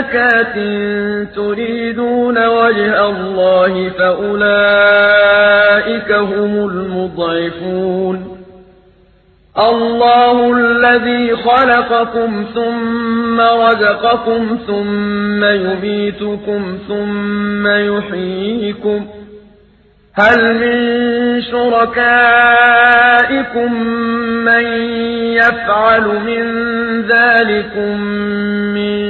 زكاة تريدون وجه الله فأولئك هم المضعفون الله الذي خلقكم ثم رزقكم ثم يميتكم ثم يحييكم هل من شركائكم من يفعل من ذلكم من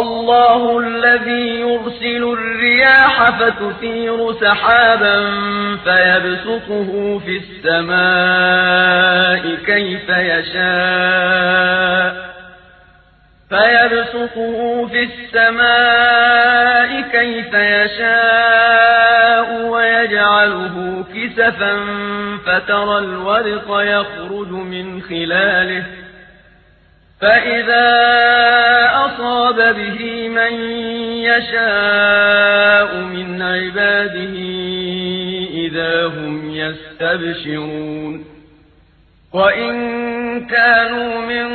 الله الذي يرسل الرياح فتثير سحابا فيبسطه في السماء كيف يشاء. فيبسطه في السماء كيف يشاء ويجعله كسفا فترى الورق يخرج من خلاله. فإذا به من يشاء من عباده إذا هم يستبشرون. وإن كانوا من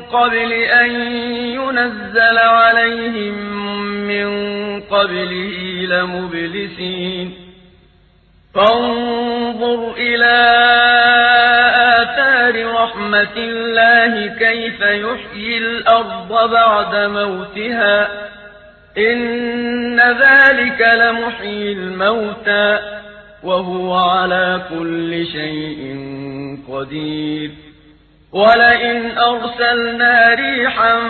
قبل أن ينزل عليهم من قبله لمبلسين. فانظر إلى آثار رحمة الله كيف يحيي الأرض بعد موتها إن ذلك لمحيي الموتى وهو على كل شيء قدير. ولئن أرسلنا ريحا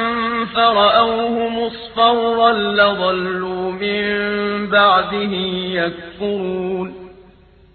فرأوه مصفرا لظلوا من بعده يكفرون.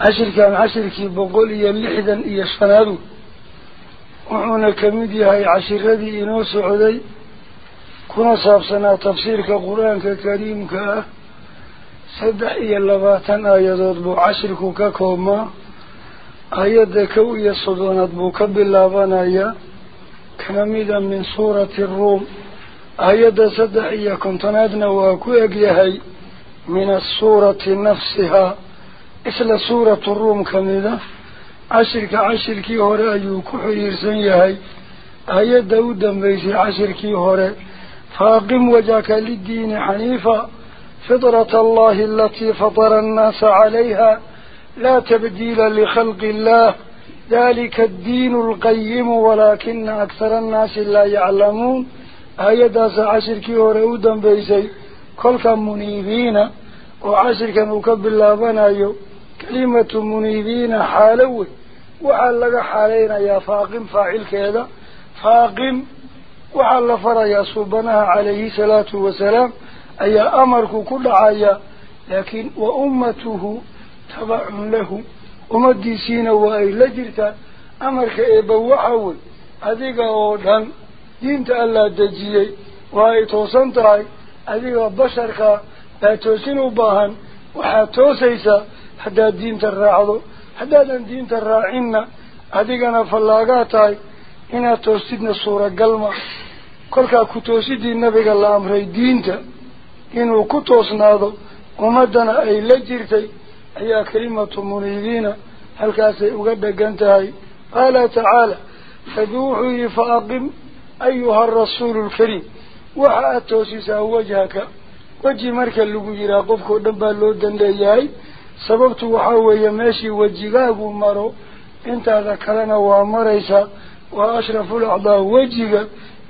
عشر كان عشر كي بقول يا لحدا يا شنادو. وحنا كميديا هي عشر غدي ينوس عدي كنا صاب سنة تفسير كقرآن ككريم كا سدح يا لباتن آيات أطبو عشر كو ككوما. آيات كو يا صدون أطبو كبل لابان آيا كمميدا من سورة الروم. آيات سدح يا كنتنادنا واكو أجيهاي من السورة نفسها. إسلا سورة الروم كاملة عشرك عشرك هورا أيوك حرير سنيهاي أي داود دنبيس عشرك هورا فاقم وجاك للدين حنيفة فضرة الله التي فطر الناس عليها لا تبديل لخلق الله ذلك الدين القيم ولكن أكثر الناس لا يعلمون أي داس عشرك هورا أيوك دنبيسي كل كم منيبين وعشرك مكبر الله بنايو كلمة منيبين حالوي. وعلق حالينا يا فاقم فاعل كذا فاقم وعلى فر يا صوبناها عليه سلاة وسلام. أي أمرك كل عيا لكن وأمته تبع له. أمديسين وأي لجرت. أمرك إبوحول أذيك أولهم دين تألا دجيي. وأي توسنت رأي أذيك بشرك. لا توسنوا باهم وحا توسيسا. Tahay inaad toostidna suuragalma kolkaa ku toosidii nabiga la amray diinta inuu ku toosnaado ummaddana ay la jirtay ayaa kelimatu muniibiina halkaasay uga dhegan tahay qaala tacaala rabi wuxuu yihi fa aqim ayuha arasuulu alkariim waxa aad toosisaa wajhaka weji marka lagu yihaa qofkao dhan baa loo danleeyahay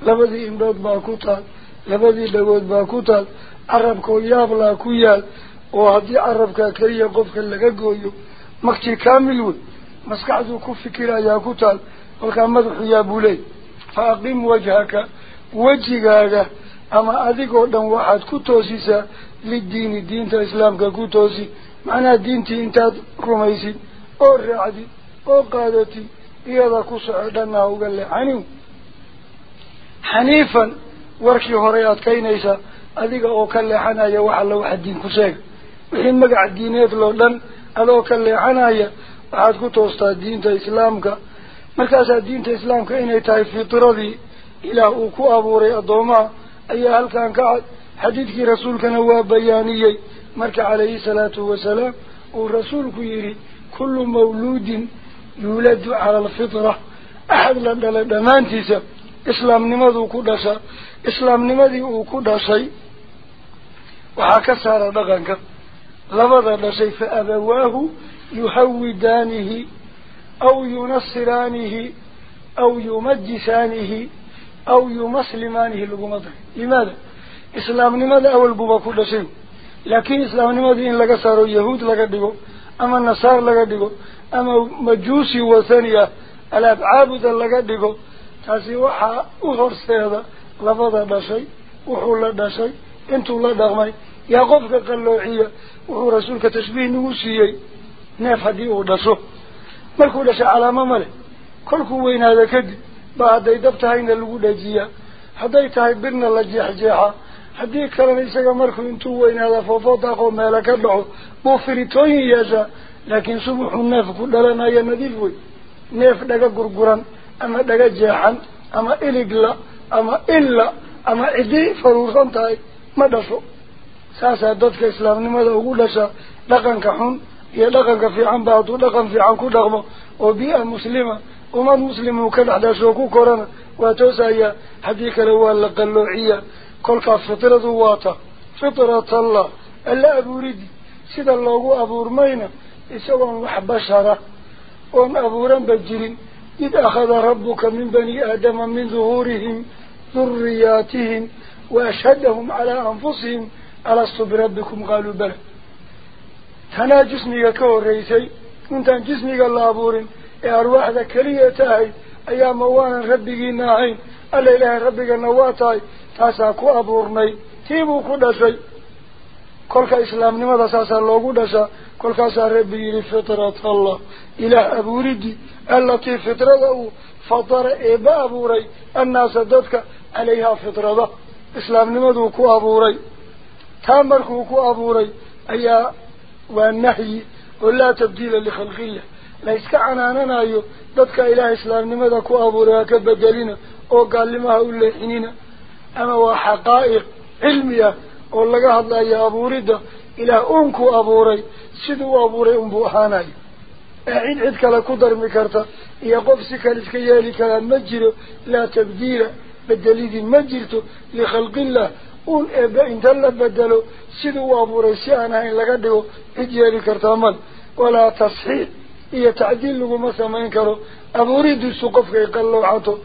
labadii indhood baa ku taal labadii dhagood baa ku taal carabkoo yaablaa ku yaal oo haddii carabkaa keliya qofka laga gooyo makti kaamil wey maskaxduu ku fikirayaa ku taal kolkaa madaxu yaabuu leey fa aqim wajhaka wejigaaga ama adigoo dhan waxaad ku toosisaa liddiini diinta islaamka ku toosi macnaha diintii intaad rumaysid oo raacdid oo qaadatid iyada ku soco dhanna ha uga leexanin xaniifan warkii horay adkaynaysaa adiga oo ka leexanaya wax alla waxa diin ku sheega wixii magac diineed loo dhan adoo ka leexanaya waxaad ku toostaa diinta islaamka. Markaasaa diinta islaamka inay tahay fitradii ilaah uu ku abuuray addoomaha ayaa halkan ka cad. Xadiidkii rasuulkana waa bayaaniyey مرك عليه الصلاة والسلام والرسول يري كل مولود يولد على الفطرة أحد لنا لدمان تيسا إسلام نماذا كدسا إسلام نماذا كدساي وحكا سارة دغنك لفظة شيء فأبواه يهودانه أو ينصرانه أو يمجسانه أو يمسلمانه لقمته لماذا؟ إسلام لماذا أول بوبا شيء laga saaro yahuud laga dhigo ama nasaar laga dhigo ama majuusi wathani ah alaab caabuda laga dhigo taasi waxaa u horseeda labada dhashay wuxuu la dhashay intuu la dhaqmay yaa qofka qalloociya wuxuu rasuulka tashbiih nagu siiyey neef haddii uu dhasho markuu dhashay calaamo ma leh kolkuu weynaada kadib baa hadday dab tahayna lagu dhajiyaa hadday tahay birna la jeexjeexa weynaada foofoo daaqoo meelo ka dhaco buu firitooyin yeeshaa laakiin subuxuu neef ku dhalanaya nadiif wey neef dhaga gurguran ama dhaga jeexan ama iligla ama illa ama ciddii faruursan tahay ma dhasho saasaa dadka islaamnimada ugu dhashaa dhaqanka xun iyo dhaqanka fiican ba hadduu dhaqan fiican ku dhaqmo oo bii'a muslima ummad muslim uu ka dhex dhasho ku korana waa toosayaa haddii kale waa la qalloociya kolkaa fitradu waata fitratallah alla abuuridi sida loogu abuurmayna isagoon wax bashara oon abuuranba jirin id akhada rabbuka min bani aadama min duhuurihim duriyaatihim wa ashhadahum calaa anfusihim alastu birabbikum qaaluu bala tanaa jismiga ka horreysay intaan jismiga la abuurin ee arwaaxda keliya tahay ayaa ma waanan rabbigiina ahayn ألا إله ربك نواتي تاسا كو أبورني تيبو كدسي كلك إسلام نمضى ساسا لو كدسا كلك سار ربي لفترة الله إله أبو ردي التي فترة هو فطر إبا أبوري الناس ددك عليها فترة إسلام نمضى كو أبوري تامرك كو أبوري أي والنحي ولا تبديل لخلقية الله لا يسكعنا ننايو ددك إله إسلام نمضى كو أبوري كبدلين وقال لما هؤلاء الحنين أما وحقائق علمية أو لقاها الله يا أبو ردة إلى أنكو أبو ري سدو أبو ري أمبو حاناي أعين عدك لكدر مكارتا إيا قفسك لتكيالك المجر لا تبديل بالدليل مجرته لخلق الله أول إباء إن تلت بدلو سدو أبو ري سيانهين لقده إجيالك ارتامل ولا تصحيح إيا تعديل لكم سمينكرو أبو ريدو سقفك يقلو عطو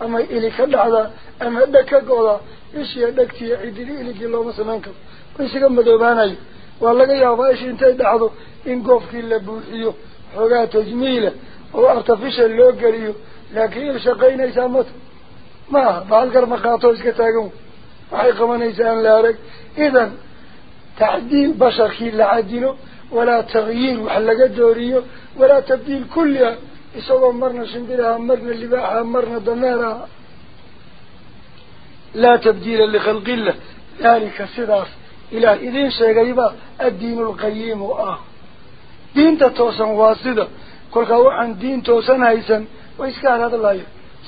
ama ili ka dhacdaa ama dheg ka go'daa ishiya dhegtiiyo cididi iligii looma samayn karo wa isaga madoobaanayo waa laga yaabaa ishi intay dhacdo in goofkii la buuxiyo xoogaa tajmiila oo artificial loo geliyo laakiin il shaqaynaysaa mata ma aha bahalkar ma qaatoo iska taagan waxay qabanaysaa aan la arag idan tacdiil basharkii la cadilo ولا تغيير وحلق الدوريو ولا تبديل كلها إسوا مرنا شنبيرها مرنا اللباحة أمرنا دمارها لا تبديل لخلق الله. ذلك صداف إلى إذن شيئا الدين القيم. آه. دين توسا واسدة. كل عن دين توسا نايسا وإسكال هذا الله.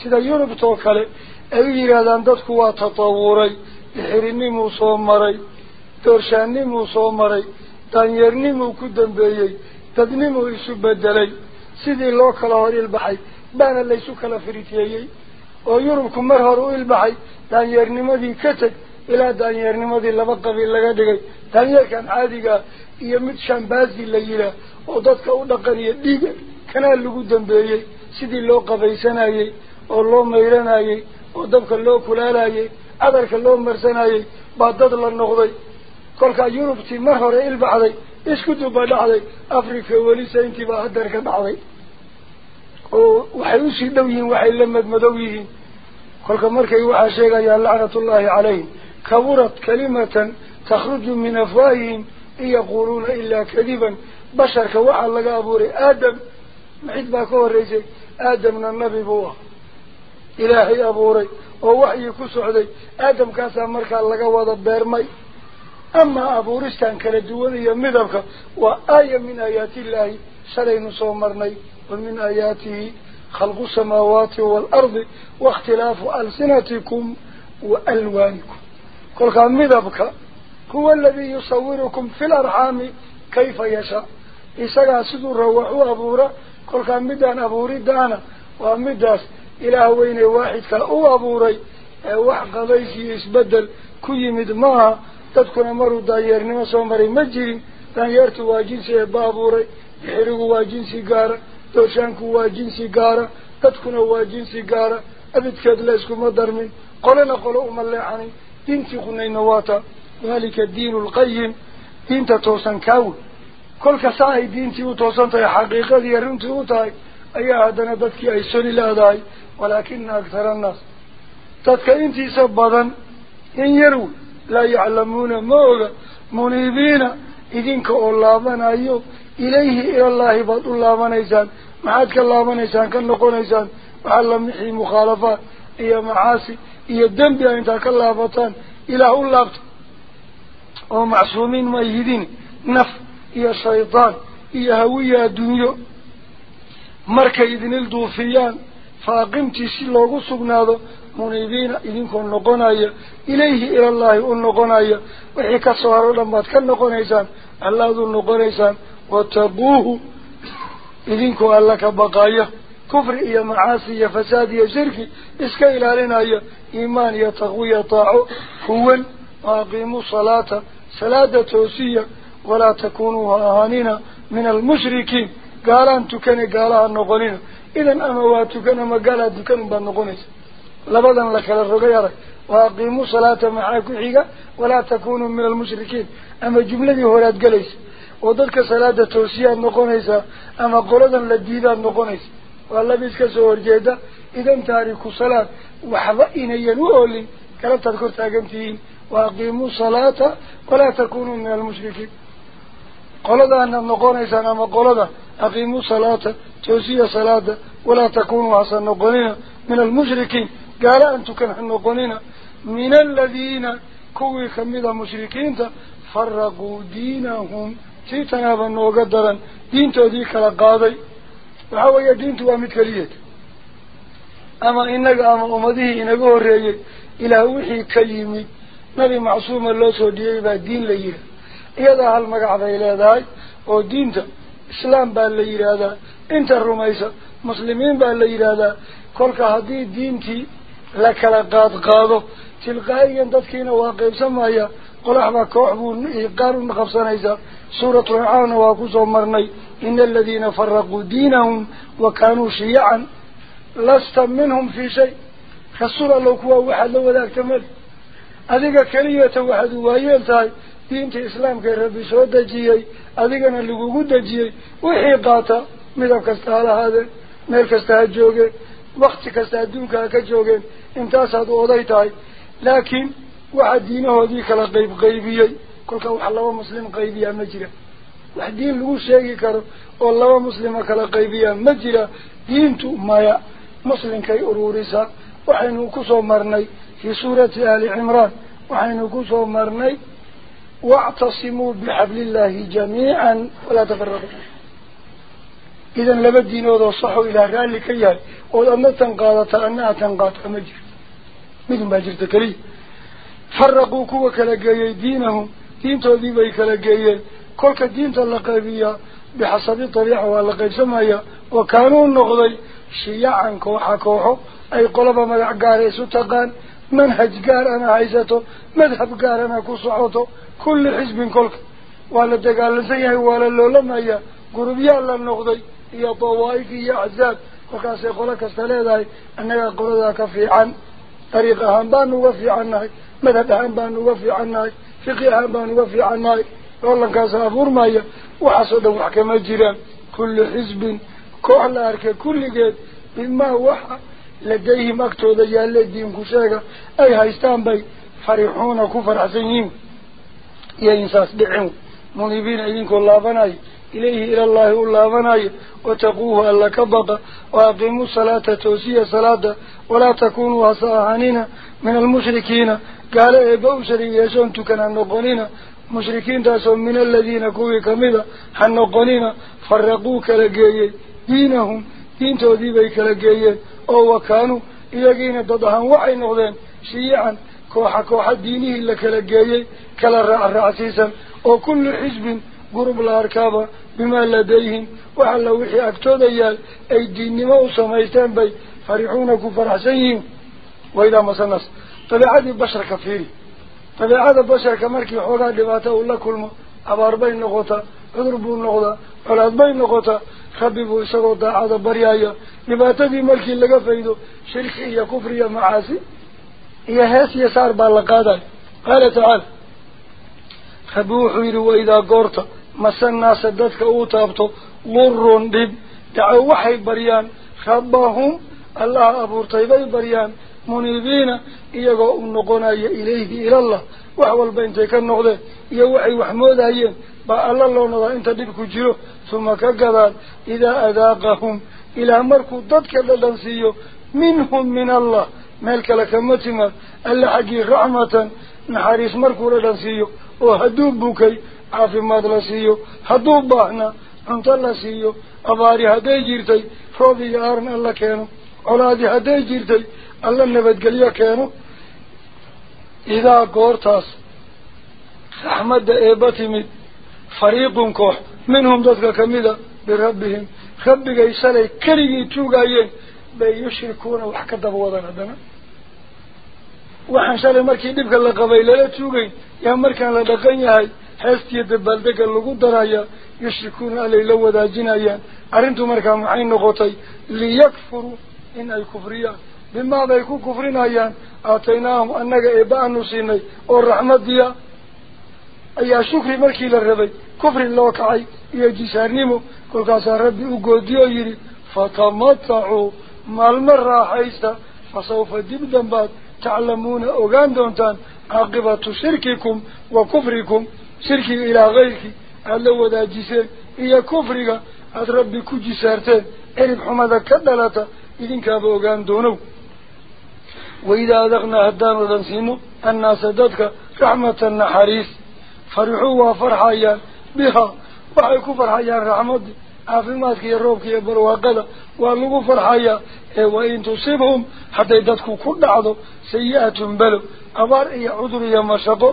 سيدا يونب توكالي. أبي يرادان دادكوا تطوري إحرني موسو مري. دورشاني موسو مري. Isu bedelay sidii loo kala hor ilbaxay baana laysu kala firiteeyey oo yurubku mar hore u ilbaxay daanyeernimadii ka teg ilaa daanyeernimadii laba qabiil laga dhigay daanyeerkan caadigaa iyo mid shambaasi la yihaah oo dadka u dhaqaniyo dhiiga kanaa lagu dambeeyey sidii loo qabaysanayey oo loo mayranayey oo dabka loo kulaalayey cadarka loo marsanayey baa dad la noqday كلك يورب تي مرهور إلبا عدي إسكو دوبا دعدي وليس ولي سينتي باهدارك دعدي وحيوسي دويهن وحي لمد مدويهن كلك مركي وحاشيقا يا لعنة الله عليه كورت كلمة تخرج من أفواهين يقولون إلا كذبا بشر كوعى لك أبوري آدم محيط باكور ريسي آدم النبي بوه إلهي أبوري ووحي كسو عدي آدم كاسا مركا لك وضب بيرمي أما أبو رستان كالدول يمدبك وآية من آيات الله سلين صومرني ومن آياته خلق السماوات والأرض واختلاف ألسنتكم وألوانكم. كل كان مدبك هو الذي يصوركم في الأرحام كيف يشاء. إساقا سدو روحوا أبورا كل كان مدان أبوري دانا ومداس إله وين واحد كأو أبوري وحق ليسي يسبدل كي تدكنا مرو داير نما سومري مجرين دايرتو واجنسي بابوري يحرقوا واجنسي قارة دوشانكو واجنسي قارة تدكنا واجنسي قارة أبد كاد ليسكو مدرمين قلنا قلوا مليحاني دينتي قلنا نواتا ذلك الدين القيم دين توسن كاول كل كساي دينتي توسن تاي حقيقة يرنتي وتاي هذا لا يعلمون موغا منيبين. إذنك الله من أيو إليه إلى الله بط الله من إيسان معادك الله من إيسان كان نقول إيسان وعلم محي مخالفات إيا معاسي إيا الدنب أنتك الله بطان. إله الله ما إيا إيا إذن منيبين إذنكم نقنايا إليه إلى الله النقنايا وحي كسوار لما تكن نقنايسان الله ذو النقنايسان واتقوه إذنكم ألك بقايا كفر إيا معاصي فساد يا شرك. إسكا إلى لنا إيمان يا تغوية طاعو. هو وأقيموا صلاة صلاة توسية. ولا تكونوا أهانين من المشركين. قال أن لبدا لك الرقيرك وأقيموا صلاة معاك حيقا ولا تكونوا من المشركين. أما جملة هولاد قليس وذلك صلاة توسية النقنيسة أما قردا لديدا النقنيس والله بيسك سوور جيدا إذن تاريخ صلاة وحضئين ينوولي كلا تذكر تاقمتين وأقيموا صلاة ولا تكونوا من المشركين. قلدا أن النقونيسان أما قلدا أقيموا صلاة توسية صلاة ولا تكونوا حسن نقونين من المشركين. قال أنتم كان النقونين من الذين كوي خميدا مشركين فرقوا دينهم تيتنابا وقدرا دين توديك لقاضي وحاوية دين توامد أما إنك أما أمده إنك الرئي إلى وحي loo soo dhiyey baa diin la yidhaha iyadaa hal magac bay leedahay oo diinta islaam baa la yidhaahdaa inta rumaysa muslimiin baa la yidhaahdaa kolka haddii diintii la kala qaadqaado tilqaa'iyan dadkiina waa qaybsamaya qolaxbaa koox buu qaar u qabsanaysaa suuratu ancaamna waa kusoo marnay ina aladiina faraquu diinahum wa kaanuu shiyacan lasta minhum fii shay rasuul allow kuwaa waxaad la wadaagta mali adiga keliyata waxaad waayeel tahay diinta islaamka ee rabbi soo dejiyey adigana lagugu dejiyey wixii qaata midab وقت كسادون كاكجوغين انتاس هذا وضيتاي لكن واحد دينه ذيك لقيب غيبيي كل كوح الله مسلم قيبيا مجرى واحد دين لغو شاكي كارو والله مسلم قيبيا مجرى دينتو مايا مسلم كي أروريسا. وحين كسو مرني. في سورة آل عمران. وحين كسو مرني. واعتصموا بحبل الله جميعا. ولا تفرقوا. إذا لبدين وضو صحوا إلى ذلك إياه وأما تنقاضت أنها تنقاض مجر مثل ما جرت كري. فرقوا كوا كالقايا دينهم. دين تودي كالقايا كل دين تلقابيا بحسب طريقه والقيب سمايا وكانوا النقضي شيعا كوحا كوحو. أي قلب مدع قاريسو تقان منهج قارنا عيساته مذهب قارنا كصعوته كل حزب كلك. ولا تقال زيه ولا لولما هي هي طوائف هي عزاب وكاس يقول لك استليداي أنك قول ذاك في عن طريق هنبان وفي عنه مذهب هنبان وفي عنه فقه هنبان وفي عنه والله كاس أفور مايا وحسد وحكم جيران كل حزب كل أرك كل جد بما وحى لديهم أكتوذا يالي الدين كشاكا أي هايستان بي فرحون كفر حسنين يا إنساس دعون منيبين إذنكم الله بناي إليه إلى الله ولا مناي وتقوه ألا كبض وأقيموا صلاة توسية صلاة ولا تكونوا أصاحانين من المشركين قال إيه إبو شري يشون تكنا النقلين مشركين تاسون من الذين كوي كميدا حن فرقوك لقيي دينهم دين توديبيك لقيي أو وكانوا إذا ددهم وعي نغذين شيعا كوحا كوحا دينه لك لقيي كلا رأى الرعسيسا وكل حزب قرب الأركاب. بما لديهم. وعلى وحي أكتوديال أي الدين ما أصميتان بي فرحون كفر حسين وإذا ما سنص طبيعات بشر كفير. طبيعات البشر كمركي حولا لباته الله كلما أباربين نغطة أضربون نغطة أولادبين نغطة خببوا سغطة هذا بريايا. لباته دي ملكي لغا فايدو. كفر يا معاسي هي هاس يسار بالقادة. قال تعال. خبوا حويروا وإذا قرطوا allaha abuurtay bay baryaan muniibiina iyagoo u noqonaya ilayhi ilallah wax walba intay ka noqdeen iyo waxay wax moodayeen baa alla loo nodaa inta dhib ku jiro uma ka gadaan idaa adaaqahum ilaah markuu dadka dhadhan siiyo minhum min allah meel kale kama timaad alla xaggii raxmatan naxariis markuu dhadhan siiyo oo hadduu bukay baahna cunto la siiyo abaari hadday jirtay roob iyo aaran alla keeno colaadi hadday jirtay alla nabadgelyo keeno idaa goortaas raxmadda eebba timid fariiqun koox minhum dadka kamida birabbihim rabbigay shalay keligii tuugayeen bay yushrikuuna wax ka daba wadaan haddana waxaan shalay markii dhibka la qabay lala tuugayn yaa markaan la dhaqan yahay yushrikuuna allay la wadaajinayaan arrintu markaa maxay noqotay liyakfuruu in ay kufriyaan bimaa bay ku kufrinayaan aataynaahum annaga eebba aanu siinay oo raxmadiya ayaa shukri markii la rabay kufri loo kacay iyo jisaarnimo kolkaasaa rabbi u goodiyoo yidhi fatamatacuu maalmo raaxaysta fasawfa dib dambaad taclamuuna ogaan doontaan caaqibatu shirkikum wa kufrikum شرك إلى غيرك ألا وذا جسر إيا كفرك؟ أد ربي كجسرتين إرب حمد كدلتا إذن كابوغان دونو. وإذا أدقنا هدام الغنسينو أن سددك رحمة النحريس. فرحوا وفرحايا بها. وحيكو فرحايا رحمد أفماتك يا روبك يا بروها قدا وألوكو فرحايا. وإن تصيبهم حتى يددكو كل عضو. سيئة بلو. أبار إيا عذر يا مشاطو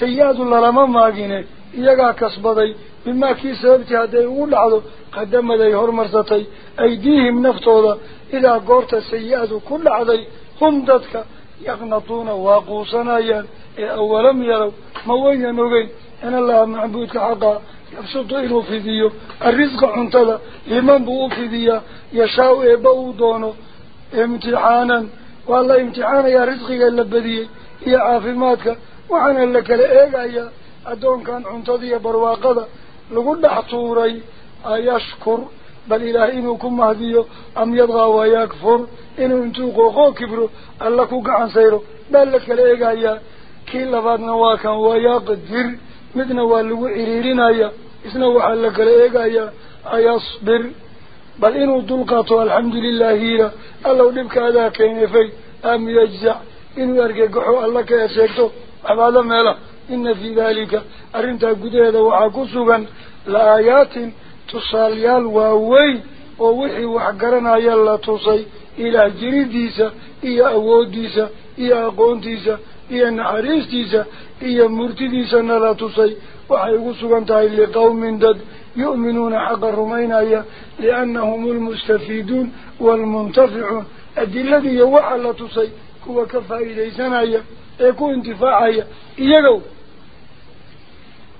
maagine iyagaa kasbaday bimaa kii sababtii hadday ugu dhacdo qadamad ay hormarsatay aydiihim naftooda idaa goorta sayi-adu ku dhacday hum dadka yaqnatuuna waa quusanayaan ee awalam yarow ma waynan ogeyn in allaha macbuudka xaqaa yabsutu inuu fidiyo arrisqa cuntada liman buu u fidiyaa yashaa-u eebba uu doono imtixaanan waa la imtixaanayaa risqiga la badiyey iyo caafimaadka eegayaa addoonkan cuntada iyo barwaaqada lagu dhex tuuray ayashkur bal ilaahay inuu ku mahdiyo am yadqaa wayakfur inuu intuu qooqoo kibro alla ku gacan sayro baa la kala eegayaa kii labaadna waa kan wayaqdir midna waa lagu ciriirinaya isna waxaa la kala eegayaa ayasbir bal inuu dulqaato alxamdulilahi ila allow dhibkaadaa keenefay am yajzac inuu argagaxo alla ka ersheegto أبعد ميلا إن في ذلك أرنتا قديدة وعاقصوغا لآيات تصاليال ووي ووحي وحقرنا يلا تصي إلى جريديسة إيا أووديسة إيا أقونديسة إيا نعريسديسة إيا مرتديسة نلا توصي وعاقصوغا تايل لقوم من دد يؤمنون حق الرمين أيا لأنهم المستفيدون والمنتفعون. أدي الذي يوحى لا تصي هو كفائي ليسان أيا يكون انتفاعي يجو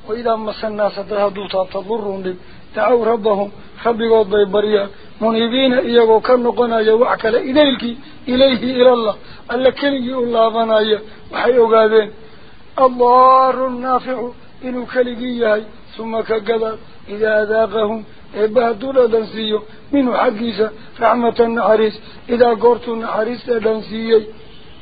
وإذا مسنا سدها دوتا تضرون لي تعو ربهم خبقوا بريا منيبين إيغو قنايا يوعك إليك إليه إلى الله ألا كل الله ظنايا وحيو قادين الله النافع إنو كالقيها ثم كقدر إذا أذاقهم إبادونا دنسيو من حقيسة رحمة النحريس إذا قرتوا النحريس دنسيي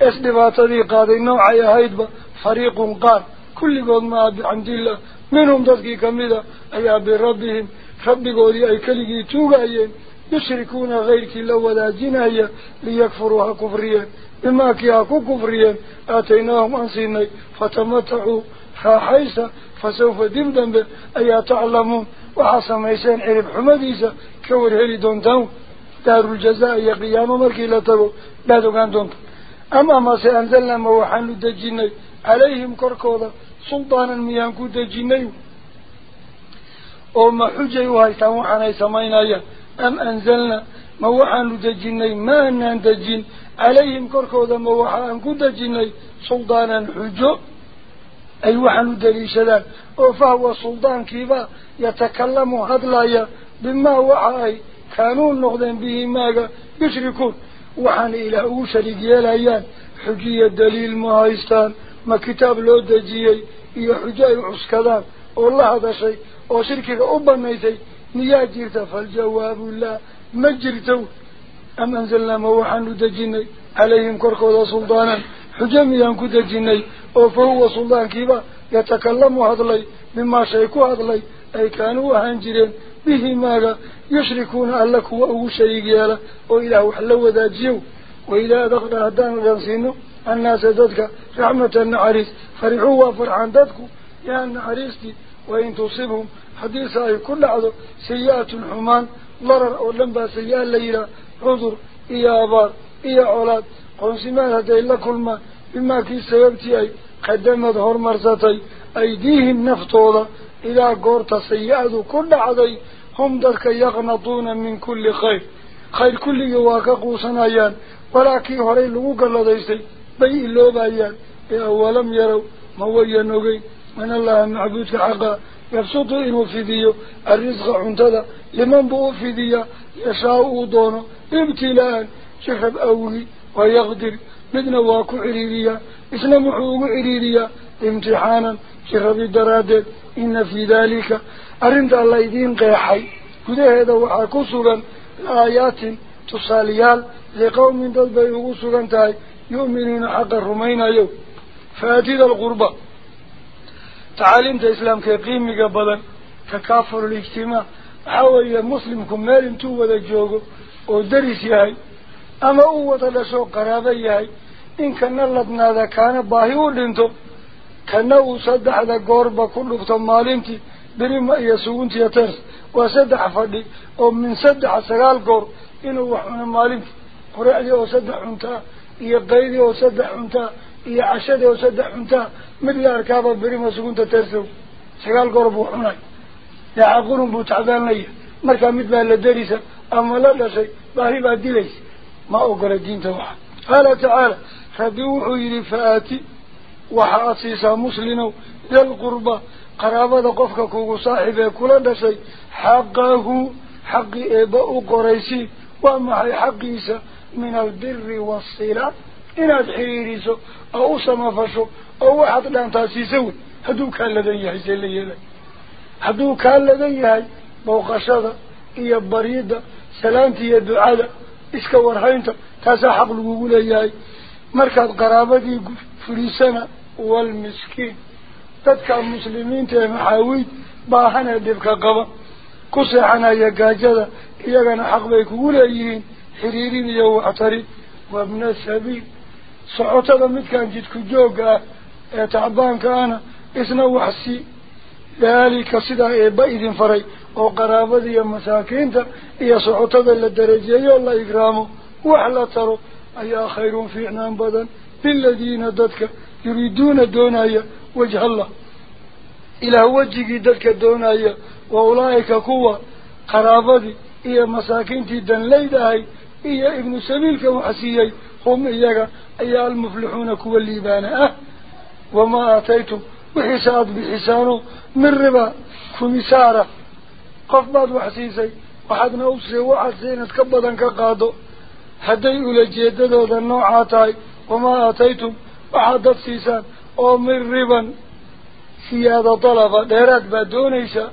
إصدباتي قادي نوع يهيد فريق قار. كل قد ما عند الله. منهم تذكي كمدة أي بربهم رب قولي أي كلقي توقعين يشركون غيرك لو ولا جناية ليكفروها كفريا بما كياكو كفريا آتيناهم أنسيني فتمتعوا. فحيسا فسوف دمدم أي تعلمون وحصى ميسان عرب حمديسا كورهلي دونتان دار الجزاء يقيام مركي لتبو بعد كان دونتان أما ما سأنزلنا موحان دجيني. عليهم كركوضا سلطانا ميانكو دجيني. وما حجيو هاي سموحان هاي سمينايا أم أنزلنا موحان دجيني. ما أنان دجين. عليهم كركوضا موحان دجيني. سلطانا حجو. أي وحان دليش ذا وفهو سلطان كيبا يتكلم هدلايا بما وعاي كانوا نغذين به ماغا يشركون وحن إله أشريك يلايان حجية دليل مهايستان. ما كتاب لو دجيي. إيه حجاي عسكدان والله هذا شيء. وشركك أبا ميزي نيا جيرتا فالجواب لا. ما جيرتو. أم أنزلنا ما وحن دجيني. عليهم كركو سلطانا. حجاميان كو دجيني. وفهو سلطان كيبا. يتكلم هذا مما شيكو هذا أي كانوا هنجرين. Bihi maaga yushrikuuna alla kuwa ugu shariig yeela oo ilaah wax la wadaajiyo waidaa adaqna haddaanu dhansiino annaasa dadka raxmata naxariis farixuu waa farxaan dadku yaa naxariistii wain tusibhum haddiise ay ku dhacdo sayi-atun xumaan darar oo dhan baa sayi-a la yidhaah cudur iyo abaar iyo colaad qoonsimaad hadday la kulmaan bimaa kii إلى قرت سيئات كل عضي هم ذلك يغنطون من كل خير. خير كل يواقق سنايان. ولكن هري لغوك لديسي بي اللوب أيان إذا ولم يروا ما هو ينوغي. من الله معبودك حقا. يبسطوا إنه فيديو الرزق عندنا لمن بقوا فيديا يشاءوا دونه. ابتلاء. شخب أولي ويغدر. مدنا واكو عريريا إسنا محوق عريريا امتحانا كغبي دراد إن في ذلك أرنت الله يدين قيحي. كده هذا وحا كسرا لآيات تصاليال لقوم تلبيه كسرا تاي. يؤمنون حق الرومين يوم فأتيد الغربة. تعالي انت إسلام كيقيم مقبلا. تكافر الاجتماع. حوالي مسلمكم مال انتو ودى الجوغو ودرس ياهي أما هو تدسو قرابي ياهي إن كان الله بنا ذا كان باهي ولنتو. كانه صدح ذا قربة كله تمالينتي برما يسوونتي يترس وصدح فدي. ومن صدح سغال قرب إنه وحونا مالينتي قرعدي وصدح انتا إيا قيدي وصدح انتا إيا عشدي وصدح انتا مليار كابا برما سوونتي ترسو سغال قرب وحونا يعقون بو تعدان لي مركا مدبا لدريسا أما لا لا شيء. باهي باديليس ما أقول الدين توحد. قال تعالى فبيوحي لفاتي kula dhashay xaqahu xaqi eebba u qoraysii waa maxay xaqiisa min albiri waasila inaad xiriiriso oo u samafasho oo waxaad dhaantaa siisa wey hadduu kaa ladan yahay see la yeelay hadduu kaa ladan yahay booqashada iyo baryida salaanta iyo ducada iska warhaynta taasaa xaq lagugu leeyahay markaad qaraabadii furisana والمسكين. تدك المسلمين تهمحاويد باحنا دبك قبا. كسعنا يقاجدا إياقنا حق بيك وليين حريرين يو عطري وابن السبيل صعوتا دمت كان جدك جوغا إيه تعبان كان إسنا وحسي. ذلك صدا بايد فري. وقرابة دي مساكين إيا صعوتا للدرجة الله إكرامه. وحلا ترو أيا خير في عنام بدن. بالذين ددك يريدون دون وجه الله. إلى وجه ذلك دون أيه وأولئك قوة قرابتي هي مساكين تدن ليدا هي ابن سبيلك وحسيي هم إياك. أي المفلحون كوى الليبانة أه؟ وما آتيتم. بحساد بحسانه. من ربا. كمسارة. قف بعض وحسيسي. وحد نوصي وحد زين اتكبضا كقادو. حدي أولا جيدة. وذا النوع عطاي وما آتيتم. Siyaado dalaba dheeraad baad doonaysaa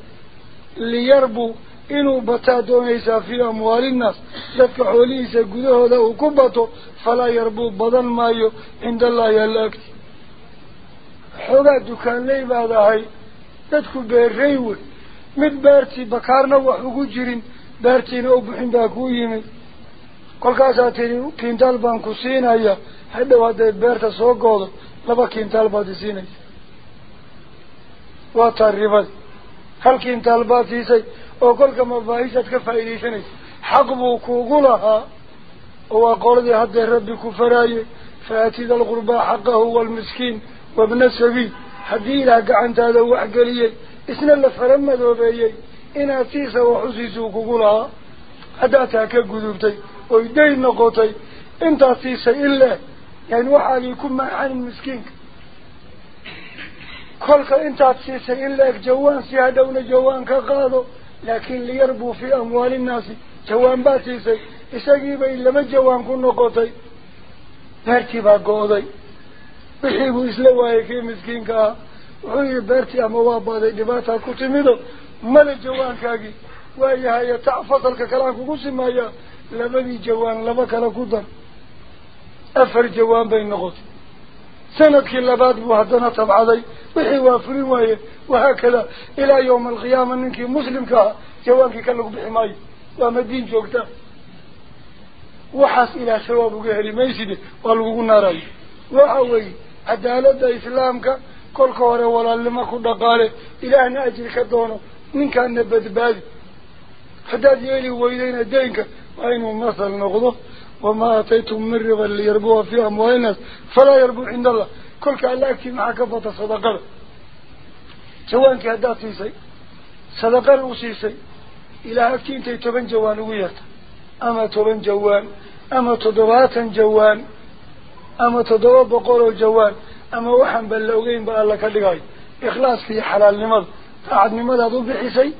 liyarbuu inuu bataa doonaysaa fii amwaalinnaas dadka xoolihiisa gudahooda uu ku bato falaa yarbuu badan maayo cinda allahi alla agti xoogaa dukaanley baad ahay dadku beerray wey mid beertii bakaarna wax ugu jirin beertiina u bixin baa kuu yimid hadday beerta soo goodo laba kintaal baad isiinaysa waataa ribada halkii intaal baad siisay oo kolka mabaahisaad ka faa'iidaysanaysa xaq buu kuugu lahaa oo waa qoladii haddee rabbi ku faraayey faati da lqurbaa xaqahu waalmiskiin wabna sabiil haddii ilaah gacantaada wax geliyey isna la fara madoobeeyey inaad siisa wax u siisuu kugu lahaa haddaad taa ka gudubtay kolka intaad siisay in la eg jawaan si hadhowna jawaan ka qaado laakiin liyarbuu fii amwaali innaasi jawaan baad siisay isagiibay laba jawaan ku noqotay beertii baa go-day wixii buu isla waayay kii miskiinka ah wuxuu yihi beertii ama waa baaday dhibaataa ku timido male jawaankaagii waayahaye tac fasalka kalean kugu simayaa jawaan bay noqotay sanadkii labaad buu haddana tabcaday wixii waa fulin waaye wahaakada ilaa yawma alqiyaama ninkii muslimka ah jawaankii ka lagu bixi maayo waa madiin joogta waxaas ilaah sawaab uga heli mayside waa lagugu naarayo waxa weeye cadaaladda islaamka kolka hore walaalnimo ku dhaqaale ilaahna ajri ka doono ninkaana badbaadi haddaad yeeli weydayna daynka وإنه مثل نغضه وما أتيتم من ربا ليربوها في أموال الناس؟ فلا يربو عند الله. كل كأن كألاك معك فتا صدقاء سواء كهدات سي صدقاء وسي سي إلى هكين تيتبن جوان ويهت أما تبن جوان أما تدوات جوان أما تدوات بقول الجوان أما وحن باللوغين بقى لك اللغاية إخلاص في حلال لمض تعد لمضى ضبع سي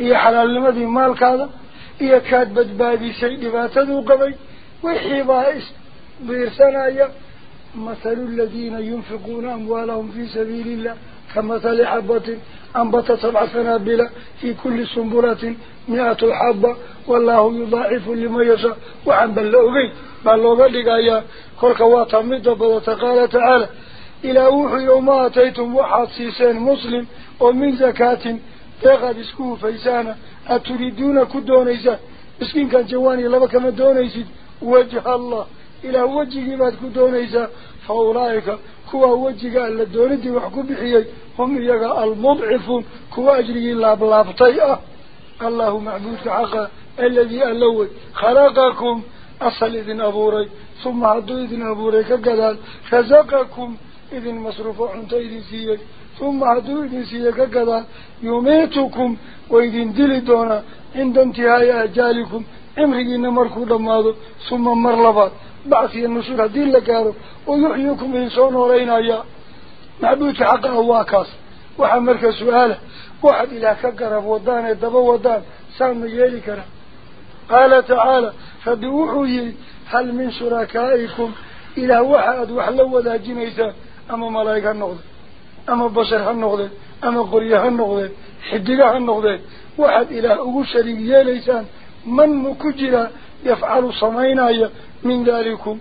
إيه حلال لمضى مالك هذا إياكاد بدبادي سيء لباتدو قبي وحي باعث بيرسانا مثل الذين ينفقون أموالهم في سبيل الله كمثل حبة أنبت سبع سنابلة في كل سنبرة مئة حبة. والله يضاعف لما يشاء وعن بلغي بلغة لقايا. كل قوات عمد وقال تعالى. إلى أوحي يوم أتيتم وحاد سيسان مسلم. ومن زكاة تغد اسكوه فيسانه أتريدون كدونيسا إسكين كان جواني لما كما دونيسا وجه الله. إلى وجهي بعد كدونيسا فأولئك كوا وجهي ألا دوندي وحكو بحيي. هم يقى المضعفون. كوا أجري الله بلافطيئة الله معبودك حقا. الذي ألوه خلقكم. أصل إذن أبوري. ثم عدو إذن أبوري. كقدال. فزقكم إذن مصروف عن تيري فيك ثم عدو إذن سيك كقدال. يميتكم. La gaaro oo yuxyiikum idin soo nooleynaya macbuudka xaqa ah waa kaas waxaa marka su-aala waxaad ilaah ka garab wadaan ee daba wadaan saan ma yeeli karaa qaala tacaala rabbi wuxuu yihi hal min shurakaa'ikum ilaah waxa aad wax la wadaajinaysaan ama malaa'ig ha noqdeen ama bashar ha noqdeen أما قرية النقضة حدقة النقضة واحد إلى أغو شريكي ليسان من مكجرة يفعل صمعيناي من ذلكم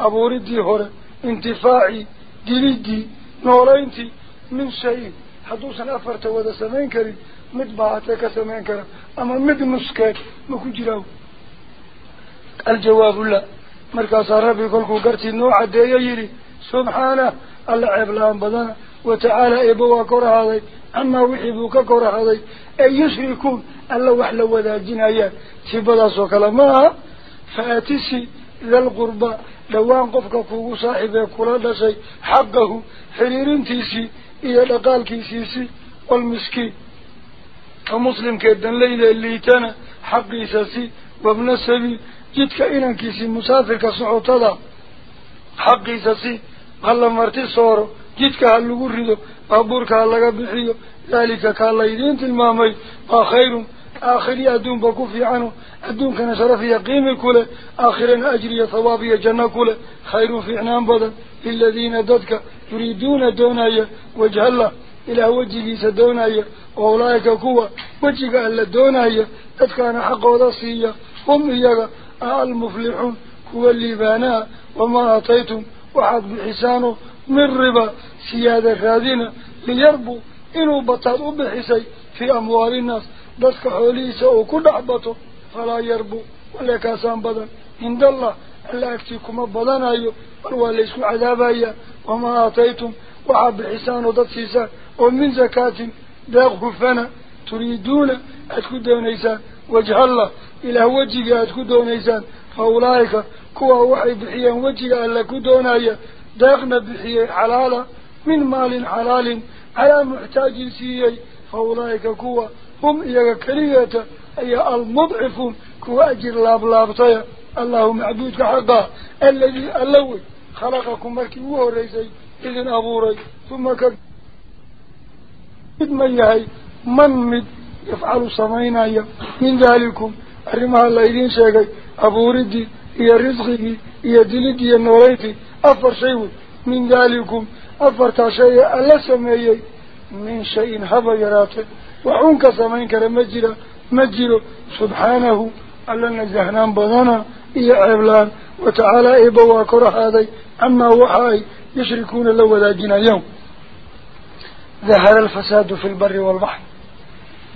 أبو ردي هورا انتفاعي جريدي نورينتي من شيء حدوثا أفرت وذا سمعين كري مدبعتك سمعين كري أما مد نسكك مكجرة الجواب لا مركز عربي كلكو قرتي نوع ديا يري سبحانه الله عبلا بدانا وتعالى إبوا كره هذي أما وحبوا كره هذي أي يشركون؟ ألا وحلا ولا جنايا سبلا سوكلا ما فأتسي ذا القربة لوان قفك فوق صاحب كل هذا شيء حقه حرير تيسي إذا قال كيسيسي والمسكين. ومسلم كيدا ليلة اللي تانا حق إساسي وابن السبيل جدك إنا كيسي مسافر كصعوت هذا حق إساسي قال لما صورو. جدك هاللو قرده أبورك هاللقى بحيه ذلك كالله يدين تلمامي آخير آخر يأدون بكوفي عنه أدون كان شرف يقيم كله آخر أجر يثواب يجنة كله خير في عنام بدن للذين ددك يريدون دونايا وجه الله إلى وجهه سدونايا وأولئك قوة وجهك ألا دونايا ددك أنا حق وضصية هم يغى آه المفلحون هو اللي بانا وما أعطيتم وحق بحسانه من ربا سيادة خاذينا ليربو إنو بطل بحسي في أموال الناس. بس دسك حوليسة كل عبطه فلا يربو. ولا كاسان بدن. عند الله. ألا أكتكم بدن أيو. فلو ليسوا عذاب وما أعطيتم وعب الحسان ودسيسة ومن زكاة داغفنا تريدون أتكو دونيسان وجه الله. إلى وجه أتكو دونيسان فأولئك كوا وحي بحيان. وجه ألا كو دونيسان داغنا بحيان حلالا من مال حلال على محتاج سيئي فأولئك كوا هم إياك كرية أي المضعفون كوا أجر لاب لابطيا الله معبودك حقا الذي ألوي. خلقكم مركي وهو ريسي إذن أبوري. ثم كد من يهي من مد يفعل سمينا من ذلكم أرمها الله إذن شاكي أبوردي إيا رزقه إيا دلدي إيا نوريتي. أفر شيء من ذلكم أفر شيء ألا سميي. من شيء هبا يراته وعنك سمين كرمجر مجر سبحانه. ألا نزهنان بضنا إيا عبلان. وتعالى إبوا كره هذا. أما وحاي يشركون لو ذاجنا يوم. ظهر الفساد في البر والبحر.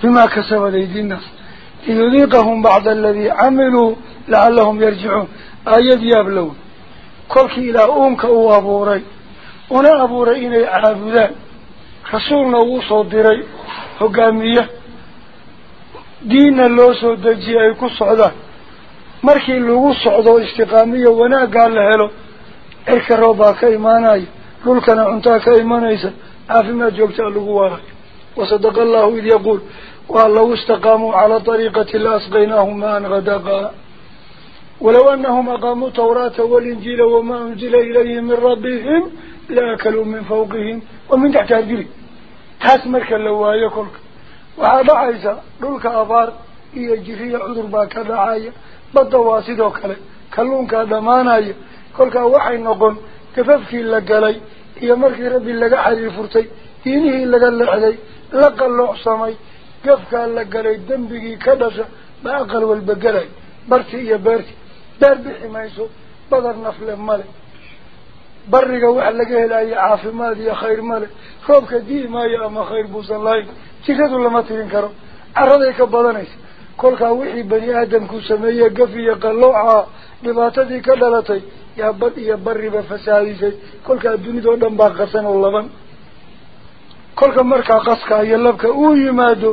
بما كسب أيدي الناس. ليذيقهم بعض الذي عملوا لعلهم يرجعون. آيات يابلون كلك إلى أمك أو أبوري أنا أبوري إني عابدان رسولنا وصو ديري هقامية دين اللو سو دجي أي كسعودة markii lagu socdo istiqaamiya wanaaggaa la helo cirka roobaa ka imaanaya dhulkana cuntaa ka imanaysa caafimaad joogtaa lagu waarayo wasadaqa allahu id yaquul waa law istaqaamuu calaa طariiqati la asqaynaahum maan gadaqa ولو أنهم أقاموا التوراة والإنجيل وما أنزل إليهم من ربهم لأكلوا من فوقهم ومن تحت أرجلهم. تسمرك اللواء يقولك وعلى عيسى رلك أبار إيا الجفية عذر باك دعاية بالدواسدوك لك كلونك دمانايا قولك وحي نقول. كففك لك لي إيا مرك ربي لك حري فرتي. دينه لك اللعلي لك اللعصمي كفك لك لي دنبكي كدس. باقل والبقلي. برتي يا برتي. Bariga wax laga helayo caafimaad iyo khayr male roobka di'i maayo ama khayr buusan lahayn jiradu lama tirin karo caraday ka badanaysa kolkaa wixii bani aadamku sameeyey gaf iyo qallooca dhibaatadii ka dhalatay yaa bad iyo bariba fasaadisay kolkaa dunidao dhan baa qasan oo laban kolka markaa qaska iyo labka uu yimaado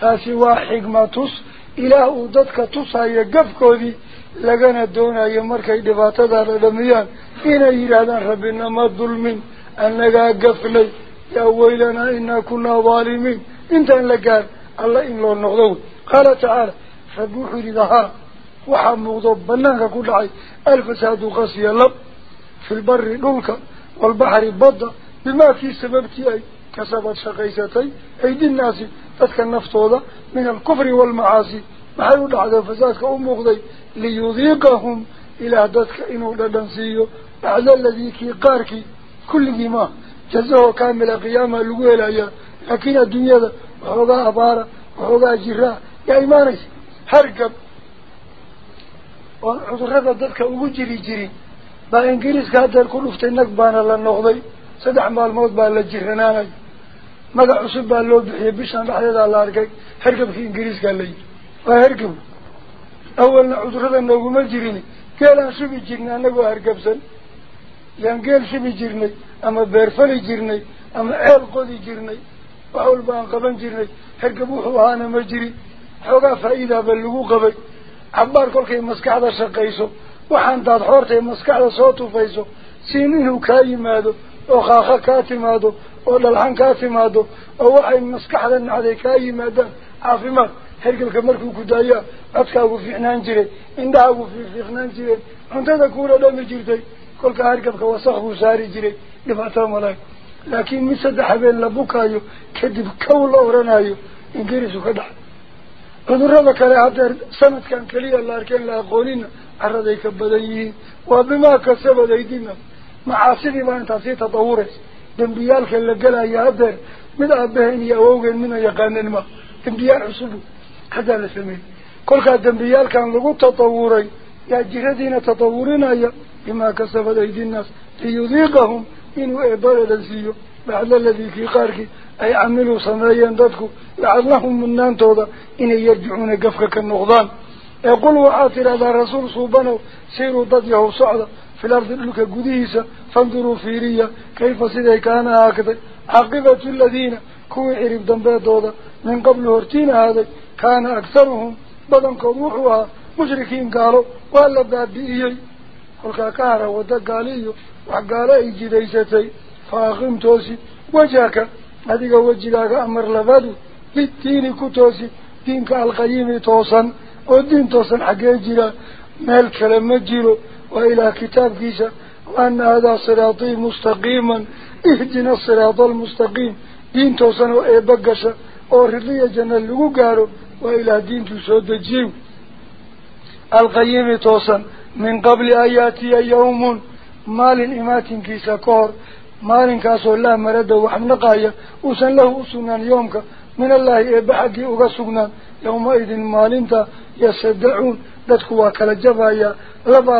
taasi waa xigma tus ilaah uu dadka tusayo gafkoodii لقنا دون أي مركي دباتة دار دميان إنا يرادان ربنا ما الظلمين أنك قفلي. يا ويلنا إنا كنا ظالمين. إنت انتان لقال الله إن لون نغضو قال تعالى فبوحي لذها وحموضو بناك كل عي. الفساد قصي اللب في البر نولك والبحر بضع بما في سببتي أي. كسبت شقيستي. أي دي الناس. تتكى النفط من الكفر والمعاصي. محلو لحظة فسادك أم مغضي. Bacda aladii kii qaarkii kulligii maaha jazahoo kaamila qiyaama lagu helayaa laakiin adduunyada waxoogaa abaara waxoogaa jiraa yaa imaanaysa hargab oon cudurada dadka ugu jiri jirin baa ingiriiska haddeer ku dhuftay nag baana la noqday saddex maalmood baa la jiranaanaya magac cusub baa loo bixiyey bishan dhexdeedaa la arkay hargabkii ingiriiskaa la yidhi waa hargab awalna cudurada nooguma jirin geelaan shubi jirnay annagoo hargabsan yaan geel shubi jirnay ama beerfali jirnay ama ceel qodi jirnay wax walba aan qaban jirnay hargab wuxuu ahaana ma jirin xoogaa faa'iidaaba lagu qabay cabbaar kolkay maskaxda shaqayso waxaan daad xoortay maskaxda soo tufayso siin inuu kaa yimaado oo khaaka kaa timaado oo dhalxan kaa timaado oo waxay maskaxda nacday kaa yimaadaan caafimaad ku daayaa codkaagu fiicnaan jiray indhahaagu fiifiicnaan jireen cuntada kuula dhami jirtay kolka hargabka wasaq buu saari jiray dhibaatada malahay laakiin mid saddex habeen la bukaayo kadib kow la oranayo ingiriisu ka dhaxay cudurada kale haddeer sanadkan keliya la arkeen la aqoonina caraday ka badan yihiin waa bimaa kasabad aydina macaasidii baa intaa sii tatawuraysa dembiyaalka la gelaya haddeer mid aabaheen iyo awowgeen mina yaqaanin ma dembiyaal حتى لسمين كل كالدنبيال كان لغو تطوري. يا جهدين تطورنا يا بما كسبت أيدي الناس. ليذيقهم إن إبارة لنسيو بعد الذي في قارك. أي عملوا صنايا ذاتكو لعلهم من نانتوضا. إن يرجعون قفكك النغضان يقول وعاطر على رسول صوبنا سيروا ضدها وصعدا. في الأرض لك قديسة. فانظروا في ريا. كيف سيدي كان هكذا. عقبة الذين. كوي عرب دنبادوضا من قبل هرتين هذا. كان أكثرهم بدن كروحها مشركين قالوا ولا بابئيي قل كارا ودقاليو وقال اي جديستي فاقم توسي وجهك هذه وجهك أمر لبادو للدين كتوسي. دينك القيم توسا والدين توسا حقا جرا مال كلام جيرو وإلى كتاب كيسا. وأن هذا صراطي مستقيما. اهدنا الصراط المستقيم. دين توسا وإبقشا. ورقية جنة وإلى دين تسود الجيو القيم توسا من قبل آياتي يوم مال إمات كيسا كور مال كاسو الله مرد وحمنقايا وسن له سنان يومك. من الله إبحقي أغسقنا يومئذ مالنتا يصدعون دادكوا كالجبايا لبا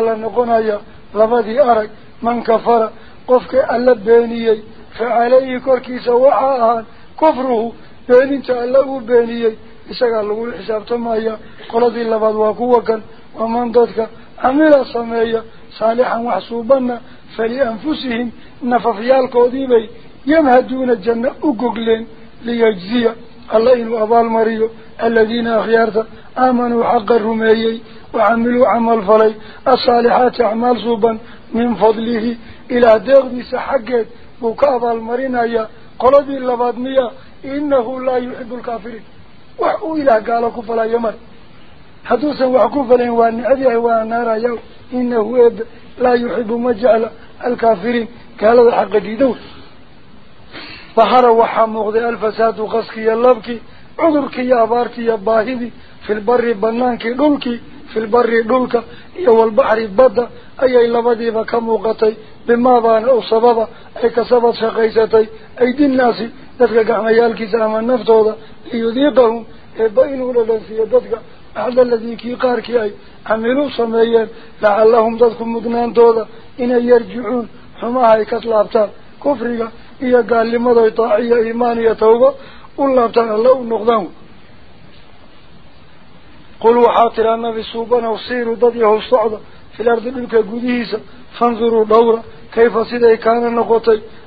لنقنايا لبدي أرك من كفر قفك ألا بينيي فعليه كوركيس وعاها كفره بينتا ألا بينيي إساق الله الحساب تمايا قلدي لباد وكوكا ومن ضدك عمل صميا صالحا وحسوبنا فلأنفسهم نففيال كوديبي يمهدون الجنة أقوقلين ليجزي الله إنه أبال مريو الذين أخيارت آمنوا حق الرميي وعملوا عمل فلي الصالحات أعمال صوبا من فضله إلى دغدس حقت وكابا المرينايا قلبي اللبادمية إنه لا يحب الكافرين وحقوا إلى قالكم فلا يمر حدوثا وحكوا فلين وأن أذيه وأن يو إنه لا يحب مجعل الكافرين قال هذا حق ديدون ظهر وحمغ ذي الفساد قسكي اللبكي عذرك يا بارتي يا باهدي في البر بنانك دولكي في البر دولك يو البحر بدا أي لبدي بكموقتي بما بان أو سببا أي كسبت شقيستي أيدي الناس ذاتك قعميالك ساما نفتوضا ليذيقهم بينوا لدنسي ذاتك أحد الذي كي قارك أي عملوا سميين لعلهم ذاتكم مدنان توضا إن يرجعون حماها كتلابتان كفرك إيا قال لماذا طاعية إيمانية توبة والله تعالى الله النقدان قلوا حاطر النبي صوبنا وصيروا ضديه الصعدة في الأرض لك قديسة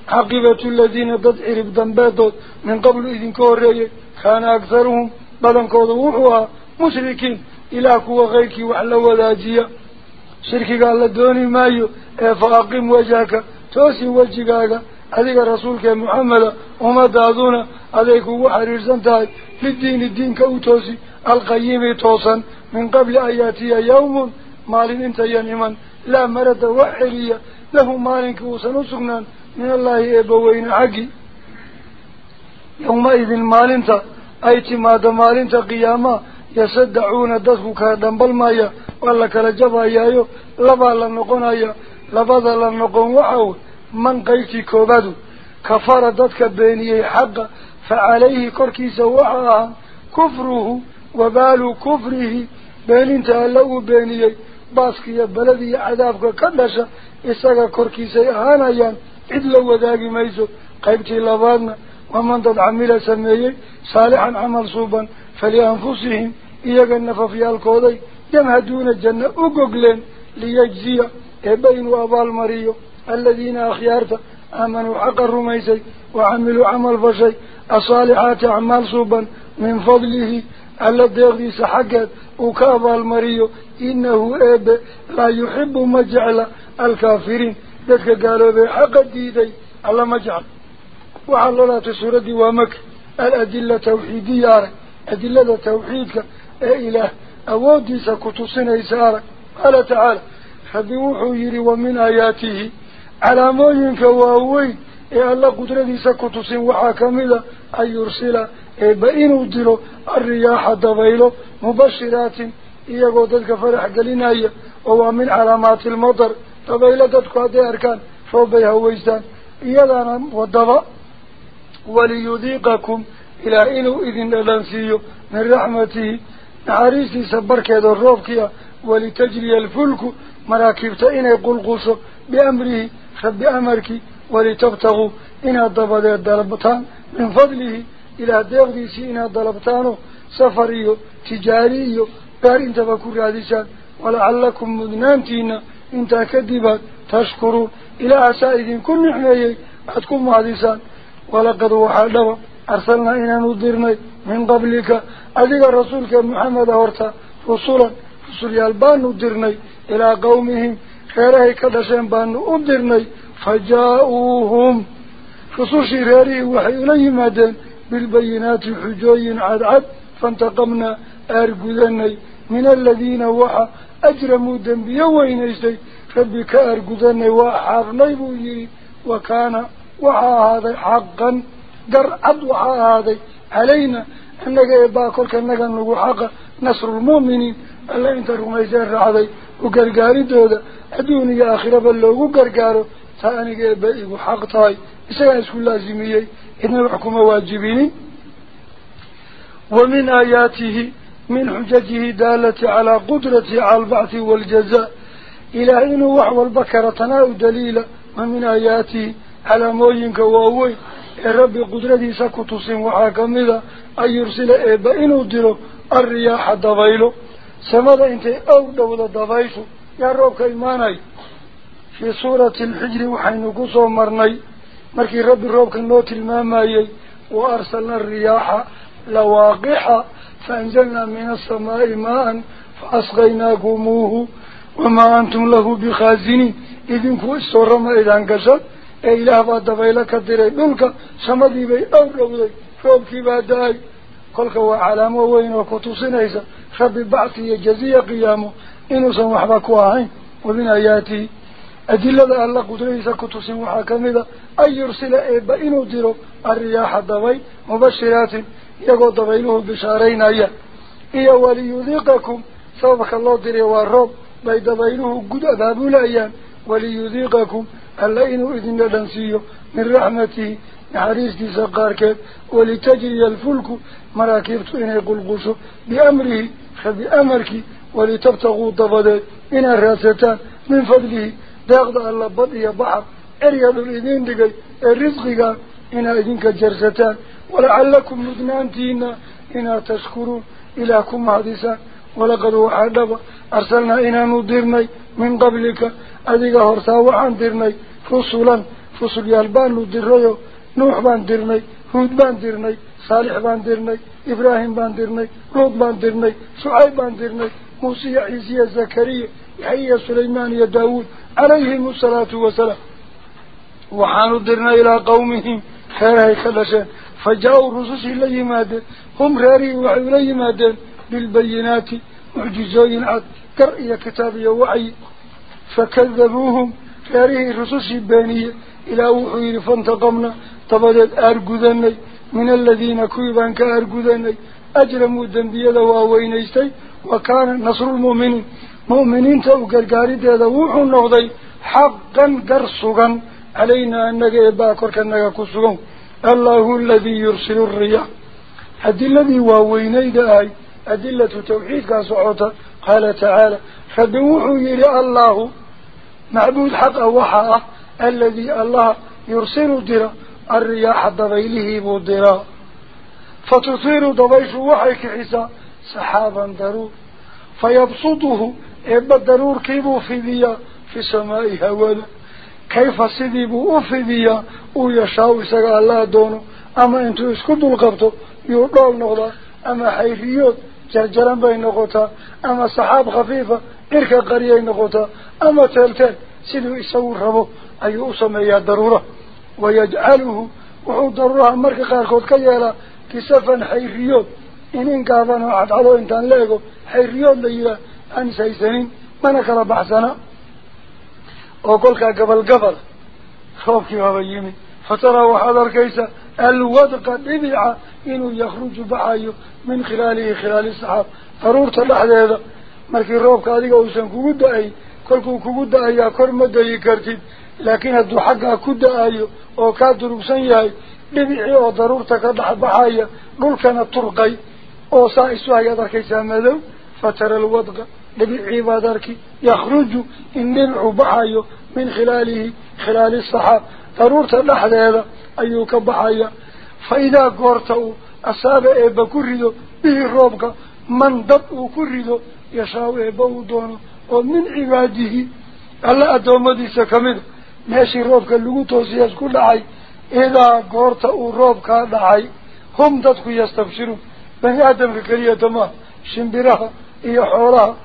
عقبة الذين ضد عرب دنبادود من قبل إذن كوريه كان أكثرهم بدن كوضوحها مشركين إلى كوا غيرك وحلوا ذاجية شركي قال لدوني مايو فأقم وجهك توسي وجهك. هذيك رسولك محمد وما دادونا هذيك هو حرير سنتاي في الدين الدين كوتوسي القيم توصا من قبل آياتي يوم مال إنت ينمن لا مرد وحرية. له مال كوسن سقنان من الله إبوين حقي يومئذ مال انت أيتي ماد مال انت قياما يصدعون دسك دنبال مايا ولا كلا جبا يايو لبا لنقون لبا لنقون وحاول من قيتي كوبادو. كفر ضدك بيني حق فعليه كركي سواها كفره وبال كفره. بين لو ذاقي ميزو قيبتي لبادنا ومن ضد عمل سميه صالحا عمل صوبا فلأنفسهم إياق النففي الكودي يمهدون الجنة أقوقلين ليجزي إبين وأبال مريو الذين أخيارت آمنوا حق الرميسي وعملوا عمل فشي الصالحات أعمال صوبا من فضله الذي يغيس حقا دك قالوا به حق ديدي الله مجعل وعلى الله تسورة ومك الأدلة توحيدية أدلة توحيد إله أودي سكتوسنا إسارة قال تعالى خذوه يري ومن آياته على ما ينفواوي إيه الله قدرة سكتوسن وحاكملة أن يرسل بإن ودلو الرياح دبيلو مبشرات إيه قدرة فرح قلنا إيه ومن علامات المطر قبيلة قادية أركان فوبيها ويسان إيادانا وضبا. وليذيقكم إلى إنو إذن ألانسيو من رحمته. نعريسي سبرك هذا الروبكيا ولتجري الفلك مراكبت إنا يقول قوسك بأمره. خب أمرك ولتبتغوا. إنا الضبادة الدربطان من فضله إلى ديغديسي إنا الدربطانه سفريو تجاريو. بار انتبكوا رادشان ولعلكم مذنانتينا انت كذبت تشكر إلى أسائدين كن نحن أيه أتكون مهديسان ولقد وحدوا أرسلنا إنا نذرنا من قبلك. أذيك رسولك محمد أورتا رسولا. رسولي البان نذرنا إلى قومهم. خيره كدشان بان نذرنا. فجاؤوهم رسول شراري وحي إليه مدين بالبينات حجوين عد عد. فانتقمنا أرقذني من الذين وحى ajramuu dembiye weynaystay rabbi ka aargudanay waa xaaqnay buu yihi wa kaana waxaa ahaaday xaqan gar cad waxaa ahaaday calayna annaga eebaa kolka naga nagu xaqa nasrulmu'miniin alla inta rumayseen raacday u gargaaridooda adduun iyo aakhiraba loogu gargaaro taa aniga eeba igu xaq tahay isagaa isku من حججه دالة على قدرة على البعث والجزاء إلى إن وحو البكر تناو دليلا ومن آياته على موينك وأوي الرب قدرته سكتس وحاكمه أن يرسل إبا إنه دلو الرياح دبيلو. سمد إنت أو دولة دبيشو يا روك إيماني في سورة الحجر وحين قصو مرني. مركي رب روك النوت المامي وأرسلنا الرياح لواقحة. Antum lahu bikhaasiniin idinku isoorama idaan gashan ee ilaah baa dabaylo ka diray dhulka samadii bay ow dhowday roobkii baa da-ay kolka waa calaamo weyn oo ku tusinaysa rabbi bacsi iyo jaziya qiyaamo inuusan waxba ku ahayn wa min aayaatihi adilada alla qudradiisa ku tusin waxaa kamid a an yursila eeba inuu diro alriyaaxa dabay mubashiraatin يقول دبينهم بشارين أيا. إيا وليذيقكم صوبك الله دري والرب. باي دبينهم قد أذابون أيا. وليذيقكم اللئين إذن لنسيه من رحمته عريس دي سقارك. ولتجري الفلك. مراكبت أنا يقول قوسه بأمره. خذ امرك ولتبتغوا الضفدات أنا الراستان من فضله. داغد الله بطي بعض اريد الاذين دقي. الرزق أنا إذنك جرستان ولعلكم مدنانتين إنا تشكروا إلىكم حديثا ولقد وحدب أرسلنا إنا نديرني من قبلك أذيك هرسا وحان ديرني فصولا فصول يالبان نديريو نوح بان ديرني هود بان ديرني صالح بان ديرني إبراهيم بان ديرني روض بان ديرني سعي بان ديرني موسى عزية زكريا حي سليمان يا داود عليه الصلاة والسلام. وحانوا ديرنا إلى قومهم خيرها يخلشان فجاءوا الرسوس إلى يمادين هم راري وعي إلى يمادين بالبينات معجزين عد كرئي كتابي وعي فكذبوهم. راري الرسوس البانية إلى وحير فانتقمنا. تبدأ أرقذني من الذين كيبان كأرقذني أجرموا الدنبي له وأوينيستي وكان نصر المؤمنين. مؤمنين تأوكر قارد هذا وحو النغضي حقا قرصغا. علينا أنك إباكر كأنك قصغا الله الذي يرسل الرياح. أدلة وويند آي أدلة توحيد كان صعوتا قال تعالى فدوحوا إلى الله معبود حق وحاء الذي الله يرسل الدرا الرياح ضبيله بالدرا فتصير ضبيش وحيك عسى سحابا ضرور فيبسطه إبا الضرور كيبو في بيا في سماء هوله allaha doono ama intuu isku dulqabto yuu dhool noqdaa ama xayriyood jarjaran bay noqotaa ama saxaab khafiifa cirka qariyay noqotaa ama teelteel siduu isagu rabo ayuu u sameeyaa daruura wayajcaluhu wuxuu daruuraha marka qaarkood ka yeelaa kisafan xayriyood inin gaaban oo cadcado intaan la ego xayriyood la yihaah aan ishaysanin mana kala baxsana وقلك قبل قبل خوفك هذا يمي فترى وحضر كيسا الودق دمع إنه يخرج بحايو من خلاله خلال السحاب فرور تلحظ هذا مالكي روب كاديك أوسان كبودة أي كلكو كبودة أي أكور مدى يكارتين لكن هدو حقا كودة أي وكاد روبسان يهي دمعي وضرور تكدح بحايا قل كان ترقي أوسا إسوا يدر كيسا مدو فترى الودق بالعبادرك يخرج إن بحايا من خلاله خلال الصحاب ضرورة اللحظة هذا أيوك بحايا. فإذا قرته أصاب إبا كرده به الربك من دب كرده يشاو إبا ودون. ومن عباده ألا أدوم ديسة كمده ماشي الربك اللي توصي كل لعي إذا قرته الربك لعي هم دبك يستبشروا. بني آدم ركريه دماء شنبرها إيا حولها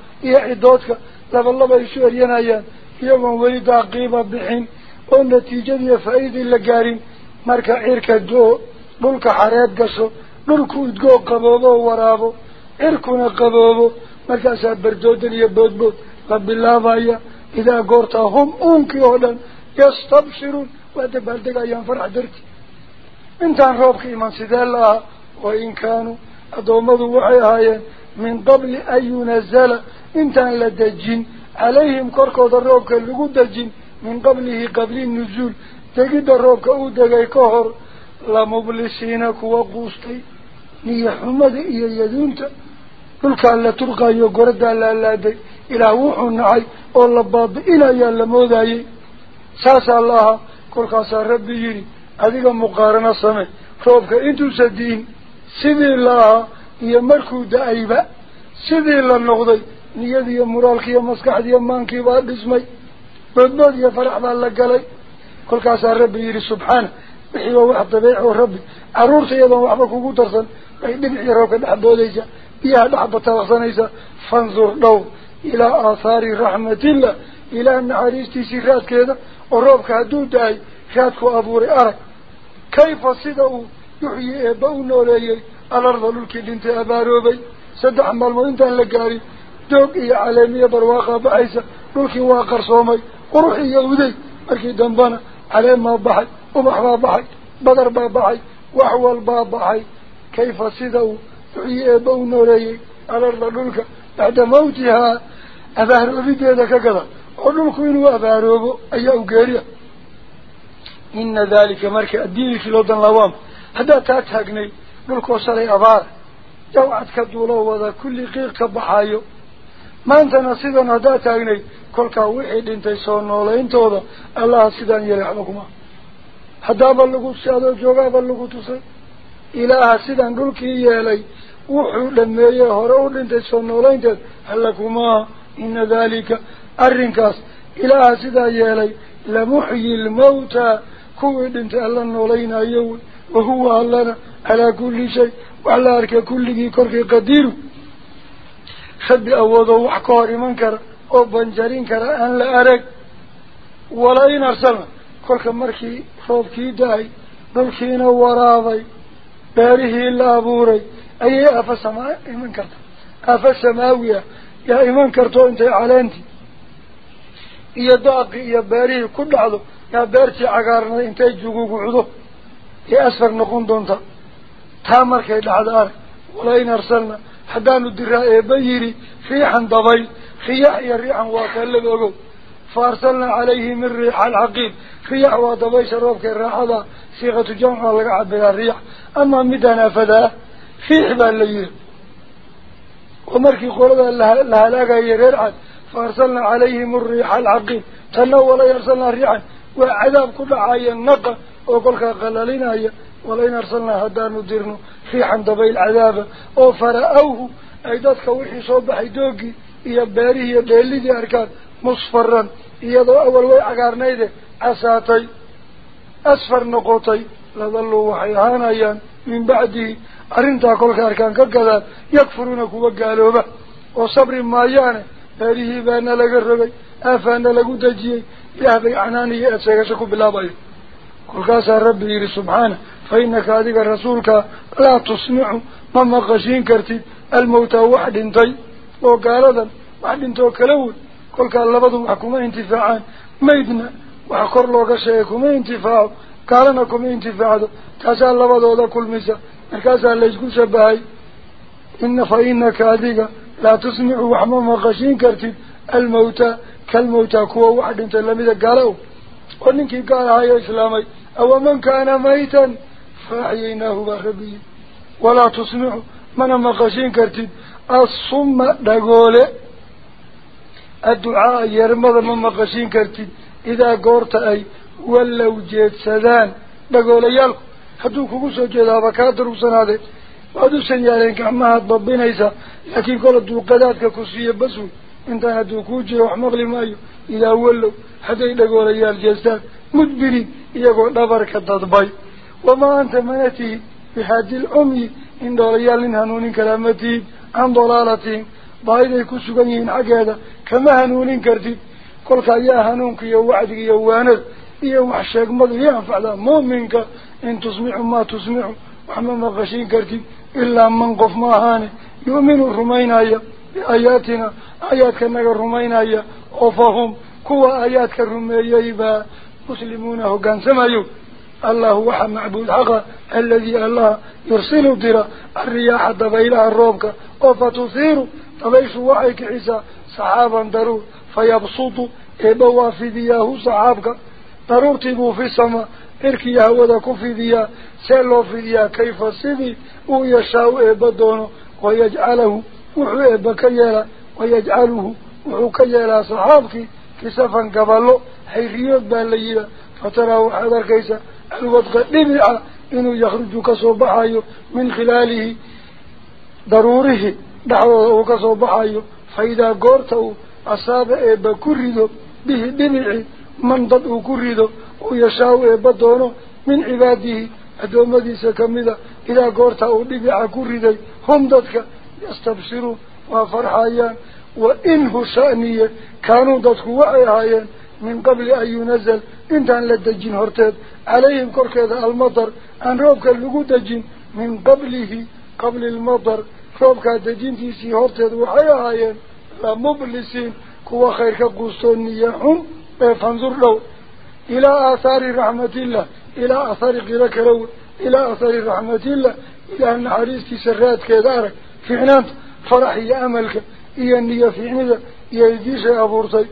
laba laba isu eryanayaan iyagoon weli daaqiiba bixin oo natiijadiiyo faa-iidii la gaarin marka cirka do-o dhulka xareed gasho dhulku udgoo qaboobo oo waraabo cirkuna qaboobo markaasaa bardoodan iyo boodbood la bilaabaya idaa goortaa hum uunkii oo dhan yastabshiruun waa dabaaldegayaan farax darti intaan roobka iman sidee la aha wain kaanuu addoommadu waxay ahaayeen min qabli an yunazala انتان لدجين عليهم كركو دروك اللقو دجين من قبله قبل النزول تجد دروك أو دقاي كهر لمبلسينك وقوستي ني حمد ايا يدونت كلك اللا ترقى يقرد اللا لدي إلى وحو النعي أو لباب إلى يالموداي ساس الله كركا سال ربي يري اذيق مقارنة سمه روبك انتو سدين سيد الله يا مركو دايبا سيد الله النغضي نيدي مرالكي مسكح دي مانكي بعد اسمي. بدنا دي فرح بالله علي كل كاس ربي يري سبحانه بحيو واحد طبيعي وربي. عرور سيبا واحد كوكو ترسل. بحيو بحيو روكا نحبو ليسا بيها نحب التوصن ليسا فانظر لو إلى آثار رحمة الله. إلى أن عريستي سيخات كذا وربك هدو داي. خاتكو أبوري أرك. كيف صدقوا؟ يحيي إباونا وليي على الظلول كدنت أباروبي صدق عمال مدنت أن لقاري. دوق يا عالمي برواقه بايسا روحي واقر صومي وروحي يا ودي أكيد دنبنا عليه ما بحي ومحرا بحي بدر باب بحي واحول باب بحي. كيف سدوا تعي ابو نوري على الرجل بعد موتها اظهر بيدك كذا. قل لكم وابارو اي اوغيريا إن ذلك مرك الدين في لودن لوام. حدا تاتهقني. بلكو سري أبار. جوعتك الدولة وذا كل قيق بحايو maantana sidan haddaad taagnay kolkaa wixii dhintay soo noolayntooda allaha sidaan yeelay waxba kuma haddaaba lagu adoo joogaaba lagu tusay ilaaha sidaan dhulkii yeelay wuxuu dhameeyey hore u dhintay soo noolaynteed alla kumaa ina dalika arrinkaas ilaaha sidaa yeelay lamuxyi lmawtaa kuwii dhintay alla noolaynayo wey wahuwa allana calaa kulli shay wax la arka kulligii korkii qadiiru hor iman kara oo banjarin kara aan la arag wala in arsalna kolka markii roobkii da-ay dhulkiina waraabay beerihii la abuuray ayay aafa samaa iman karta aafa samaawi ah yaa iman karto intay caleentii iyo daaqii iyo beerihii ku dhacdo yaa beertii cagaarnay intay jugugucdo ee asfar noqon doonta taa markay dhacdo arag wala in arsalna حتى ندرى بيري فيحا ضبي خياح يريحا وكل بقو فارسلنا عليه من ريح العقيد خياح وضبي شروبك الرحضة سيغة جمع وقعد بها الريح أما مدنا فدا خيح بالليل ومركي قولها لهلاقة يريحا فارسلنا عليه من ريح العقيد تنولا يرسلنا ريحا وعذاب كل عاية نقا وقلك قللين هيا ولين أرسلنا هدان ندرنا في حندبي العذاب أو فرأوه أي ذات كوحي صوبح دوقي إيا باري هي بيلي دي أركان مصفرا إيا ذو أول وي عقار نايدة أساتي أسفر نقوتي لذلو وحيهان أيان من بعده أرنتا كلك أركان كالكذا يكفرونك وقالوا به وصبر ما يعني باري هي بانا لك الربي أفانا لك دجي يهبي عناني أساكشكو بلا بي كلك أسا ربي سبحانه فإنك هذا رسولك لا تسمع مما قشين كرت الموتى واحد انتي لو قال هذا واحد انتو كلاول قل قال لبضوا معكم انتفاعا ميدنا وحكر لو قشيكما انتفاع. قالناكما انتفاع. تاسا لبضوا هذا كل مسا. مركزا ليسكو سبهاي إن فإنك هذا لا تسمع مما قشين كرت الموتى كالموتى كوا واحد انتو لم يذا قالوا وننكي قال هاي إسلامي. أو من كان ميتاً فأحييناه بحربية ولا تسمع من المقاشين كرتب الصم دقول الدعاء يرمض من المقاشين كرتب إذا قرت أي ولو جيت سدان. دقول يالك. هدو كوكو سجد أبكاتر وصناده وهدو سنيالين كعمهات ببين إيسا لكن قول الدو قدادك كسفية بسو انت هدو كوجي وحمق لمايو إذا ولو هدين دقول يالجيستان مدبري يقول دبرك الدباي wamaa anta mana tihid bihaadi lcumyi in dhoolayaal nin hanuunin kalaa ma tihid can dalaalatihim baahiday ku sugan yihiin xaggeeda kama hanuunin kartid kolka ayaa hanuunka iyo wacdiga iyo waanada iyo wax sheegmadu iyo anfacdaa muuminka in tusmicu maa tusmicu wax ma maqashiin kartid ilaa man qof ma ahaane yu'minu rumaynaya biaayaatina aayaadka naga rumaynaya oo fahum kuwa aayaadka الله هو معبود حقا الذي الله يرسل ترى الرياح الضبيلة الرومك وفتثير طبيش وحيك عيسى صحابا ضرور فيبسط إبوا في دياه صحابك ضرور في السماء إركي يهودك في ديا سلو في كيف سيدي ويشاو إبادونه ويجعله وحو إبكيلا ويجعله وحكيلا صحابك كسفا قبله حيث يدبال ليلة فتراه حذر كيسا الوضع إنه يخرج كصباح من خلاله ضروره دعوه كصباح فإذا قرته أصاب إبا كريده به دمعه من ضده كريده ويشاو إبا من عباده. أدوما دي سكمده إذا قرته دمع كريده هم ضدك يستبشروا وفرحايا. وإنه شأنية كانوا ضدك وعيهايا. من قبل أن ينزل. إنت أن لدجين هرتد. عليهم كرك هذا المطر. أن روبك اللقو دجين من قبله قبل المطر. روبك دجين تيسي هرتد. وحيا لا مبلسين. كوا خيرك كقصون نياهم. فانظر له إلى آثار رحمة الله. إلى آثار قرك رو إلى آثار رحمة الله. إلى أن حريستي سرات في فعنات فرحي أملك. إياني فعنات يا أبو أبورتي.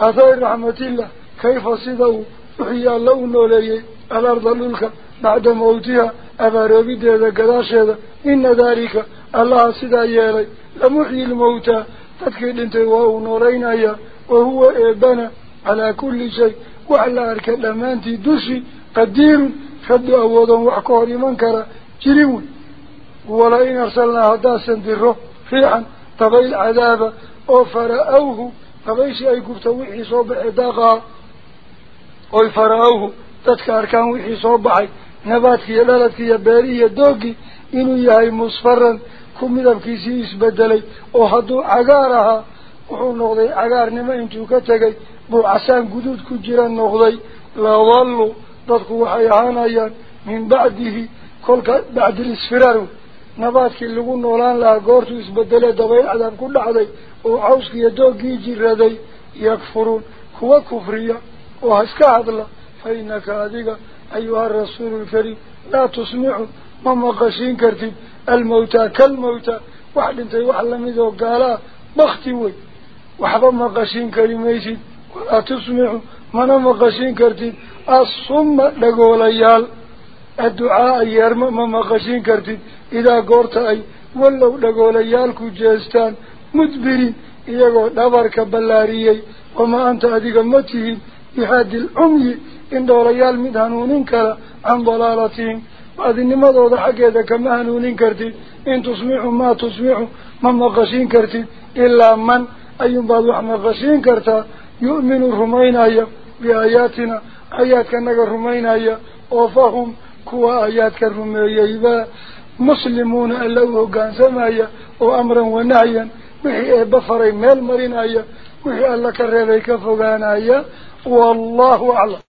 أثير رحمة الله كيف صدوا وحيا لون ولي الأرض للك بعد موتها أفربيد هذا قداش هذا إن ذلك الله صدى يالي. لمحي الموتى تدخل انت وهو نورين ايا وهو ابنا على كل شيء. وعلى الكلام انت دوشي قدير خد اوضا وحكور منكرا جريون ولئن أرسلنا هداسا دره فيعا طبيل عذاب اوفر اوه oy fara-awhu dadka arkaan wixii soo baxay nabaadki iyo dhaladki iyo beeri iyo doogii inuu yahay musfaran ku midabkiisii isbedelay oo hadduu cagaar ahaa wuxuu noqday cagaarnimo intuu ka tegay buu casaan guduud ku jira noqday ladallu dadku waxay ahaanayaan min bacdihi kolka bacdilisfiraar nabaadkii lagu noolaan lahaa goortuu isbedele dabayl cadaab ku dhacday jiraday yakfuruun kuwa kufriya oo ha iska hadla fa inaka adiga ayuha rasuulu lkariim laa tusmicu ma maqashiin kartid الموتى كالموتى واحد انت واحد لميذو قالا بختي وي وحبا مقاشين كريميسي ولا تسمعوا منا مقاشين كرتين الصم لقول ايال الدعاء يرم ما مقاشين كرتين إذا قرت أي ولو لقول ايالكو جاستان مدبرين إيقو دبرك بلاريي وما أنت أديك متهين بهذه العمي إن دوليال مدهنونين كلا عن ضلالتهم baadinimadooda xaggeeda kama hanuunin kartid in tusmixu maa tusmixu ma maqashiin kartid ilaa man ayuunbaad wax maqashiin kartaa yu'minu rumaynaya biaayaatina aayaadkanaga rumaynaya oo fahum kuwa aayaadka rumeeyeyba muslimuuna alla u hoggaansamaya oo amran wanahyan وحي بفري مال مرين ايا وحي اللك الرابي كفوغان ايا والله أعلم.